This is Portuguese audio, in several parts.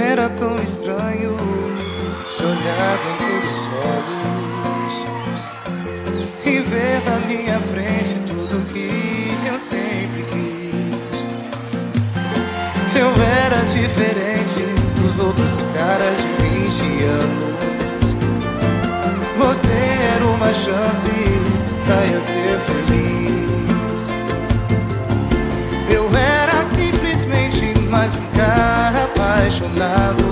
Era tão estranho te olhar dentro dos olhos e ver na minha frente tudo que eu sempre quis. Eu era diferente dos outros caras de 20 anos. Você era uma chance apaixonado.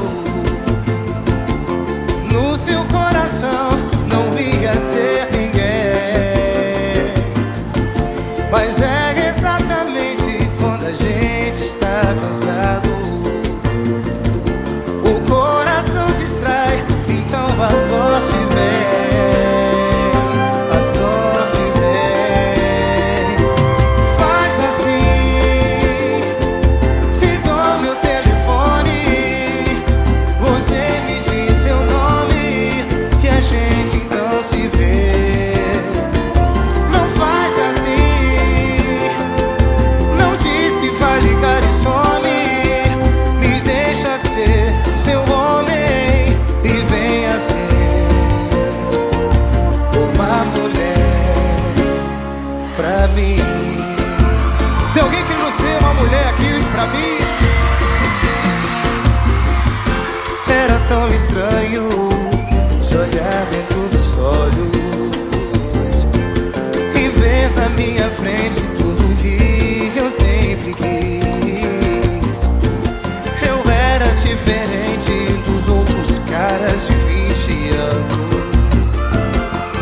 No seu coração não ia ser ninguém. Mas é mim. Tem alguém que não ser uma mulher aqui pra mim? Era tão estranho te olhar dentro dos olhos e ver na minha frente tudo que eu sempre quis. Eu era diferente dos outros caras de 20 anos.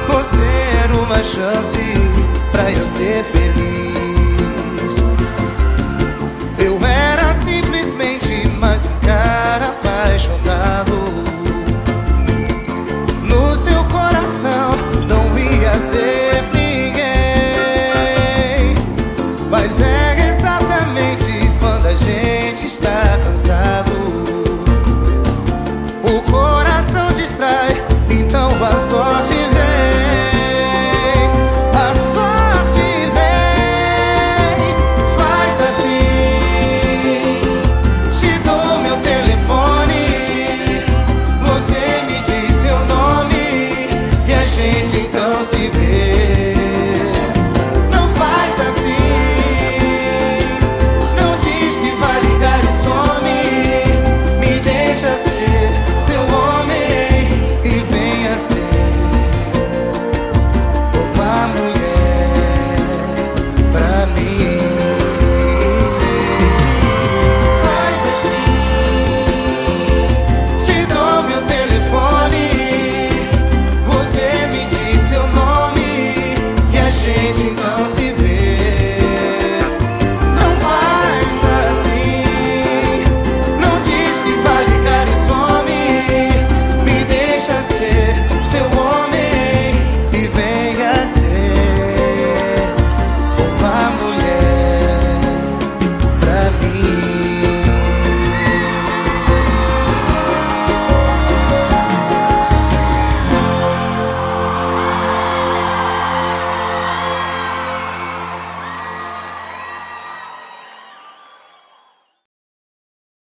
Você era uma chance pra eu ser feliz. Watching us